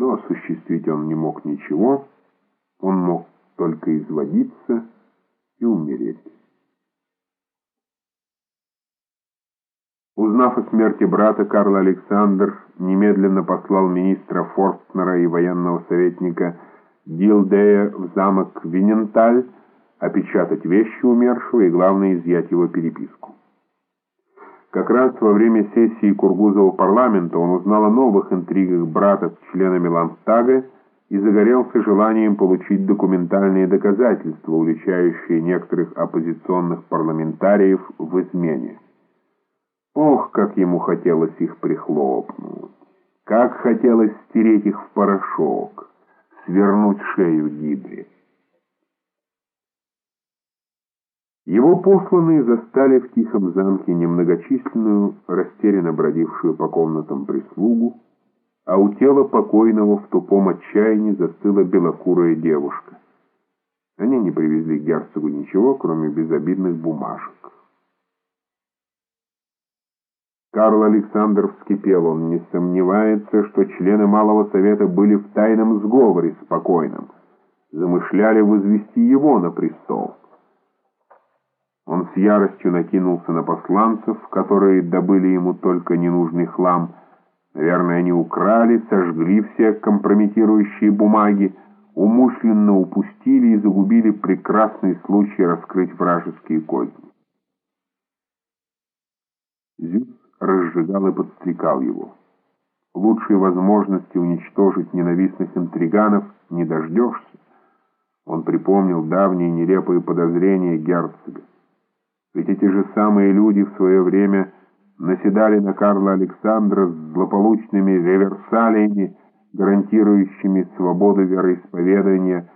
но осуществить он не мог ничего, он мог только изводиться и умереть. Узнав о смерти брата, Карл Александр немедленно послал министра Форстнера и военного советника Дилдея в замок Виненталь опечатать вещи умершего и, главное, изъять его переписку. Как раз во время сессии Кургузова парламента он узнал о новых интригах брата с членами Ланстага и загорелся желанием получить документальные доказательства, уличающие некоторых оппозиционных парламентариев в измене. Ох, как ему хотелось их прихлопнуть! Как хотелось стереть их в порошок, свернуть шею гидре! Его посланные застали в тихом замке немногочисленную, растерянно бродившую по комнатам прислугу, а у тела покойного в тупом отчаянии застыла белокурая девушка. Они не привезли герцогу ничего, кроме безобидных бумажек. Карл Александр вскипел. Он не сомневается, что члены Малого Совета были в тайном сговоре с покойным. Замышляли возвести его на престол. Яростью накинулся на посланцев, которые добыли ему только ненужный хлам. Наверное, они украли, сожгли все компрометирующие бумаги, умышленно упустили и загубили прекрасный случай раскрыть вражеские козни. Зюс разжигал и подстрекал его. Лучшей возможности уничтожить ненавистных интриганов не дождешься. Он припомнил давние нелепые подозрения герцога. Ведь эти же самые люди в свое время наседали на Карла Александра с злополучными реверсалиями, гарантирующими свободу вероисповедания,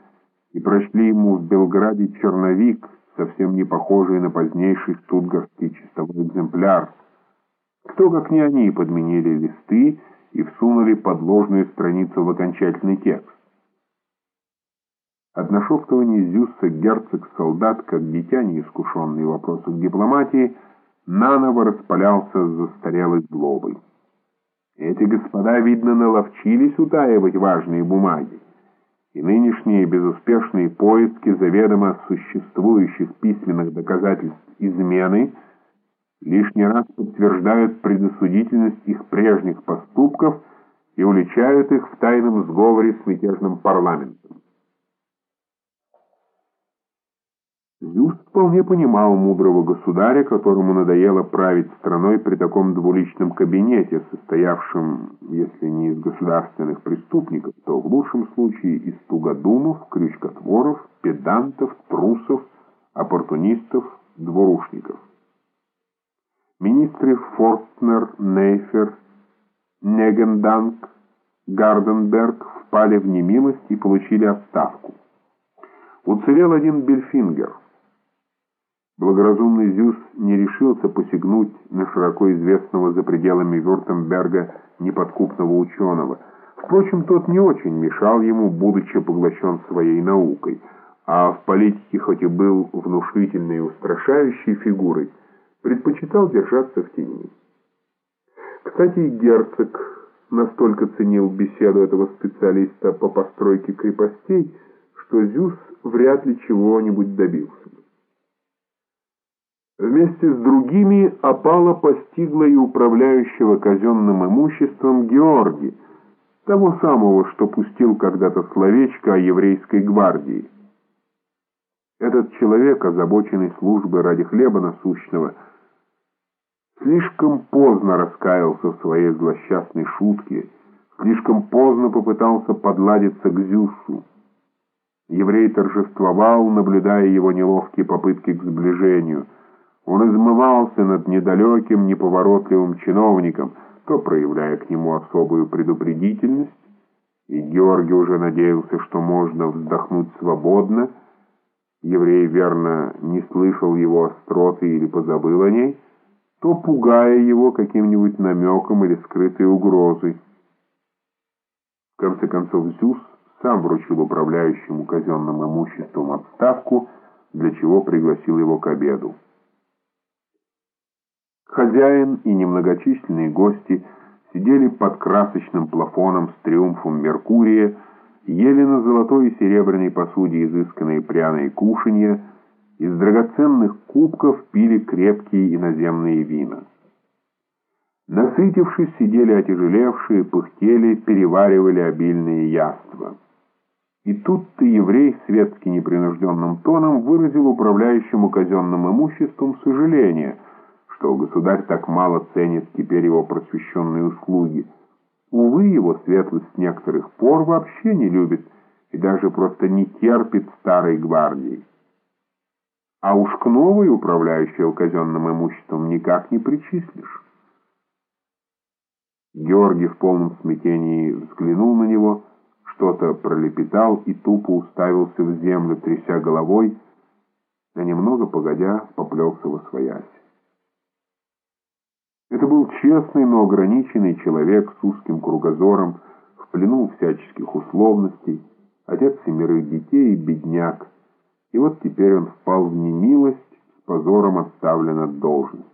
и прошли ему в Белграде черновик, совсем не похожий на позднейший штутгарский чистовой экземпляр — кто, как не они, подменили листы и всунули подложную страницу в окончательный текст. От нашептываний Зюсса герцог-солдат, как дитя, неискушенный в вопросах дипломатии, наново распалялся с застарелой злобой. Эти господа, видно, наловчились утаивать важные бумаги, и нынешние безуспешные поиски заведомо существующих письменных доказательств измены – лишний раз подтверждают предосудительность их прежних поступков и уличают их в тайном сговоре с мятежным парламентом. Зюст вполне понимал мудрого государя, которому надоело править страной при таком двуличном кабинете, состоявшем, если не из государственных преступников, то в лучшем случае из тугодумов, крючкотворов, педантов, трусов, оппортунистов, двурушников. Министры Форстнер, Нейфер, Негенданг, Гарденберг впали в немилость и получили отставку. Уцелел один Бельфингер. Благоразумный Зюс не решился посягнуть на широко известного за пределами Вюртемберга неподкупного ученого. Впрочем, тот не очень мешал ему, будучи поглощен своей наукой, а в политике хоть и был внушительной и устрашающей фигурой, предпочитал держаться в тени. Кстати, герцог настолько ценил беседу этого специалиста по постройке крепостей, что Зюс вряд ли чего-нибудь добился. Вместе с другими опала постигла и управляющего казенным имуществом Георгий, того самого, что пустил когда-то словечко о еврейской гвардии. Этот человек, озабоченный службой ради хлеба насущного, слишком поздно раскаялся в своей злосчастной шутке, слишком поздно попытался подладиться к Зюсу. Еврей торжествовал, наблюдая его неловкие попытки к сближению. Он измывался над недалеким, неповоротливым чиновником, то проявляя к нему особую предупредительность, и Георгий уже надеялся, что можно вздохнуть свободно. Еврей, верно, не слышал его остроты или позабыл о ней, то пугая его каким-нибудь намеком или скрытой угрозой. В конце концов, Зюс сам вручил управляющему казенным имуществом отставку, для чего пригласил его к обеду. Хозяин и немногочисленные гости сидели под красочным плафоном с триумфом Меркурия, ели на золотой и серебряной посуде изысканные пряные кушанья, из драгоценных кубков пили крепкие иноземные вина. Насытившись, сидели отяжелевшие, пыхтели, переваривали обильные яства. И тут-то еврей светски непринужденным тоном выразил управляющему казенным имуществом сожаление, что государь так мало ценит теперь его просвещенные услуги. Увы, его светлость с некоторых пор вообще не любит и даже просто не терпит старой гвардии. А уж к новой управляющего казенным имуществом никак не причислишь. Георгий в полном смятении взглянул на него, что-то пролепетал и тупо уставился в землю, тряся головой, а немного погодя поплелся во своясь. Это был честный, но ограниченный человек с узким кругозором, в плену всяческих условностей, отец семерых детей и бедняк, и вот теперь он впал в немилость, с позором отставлен от должности.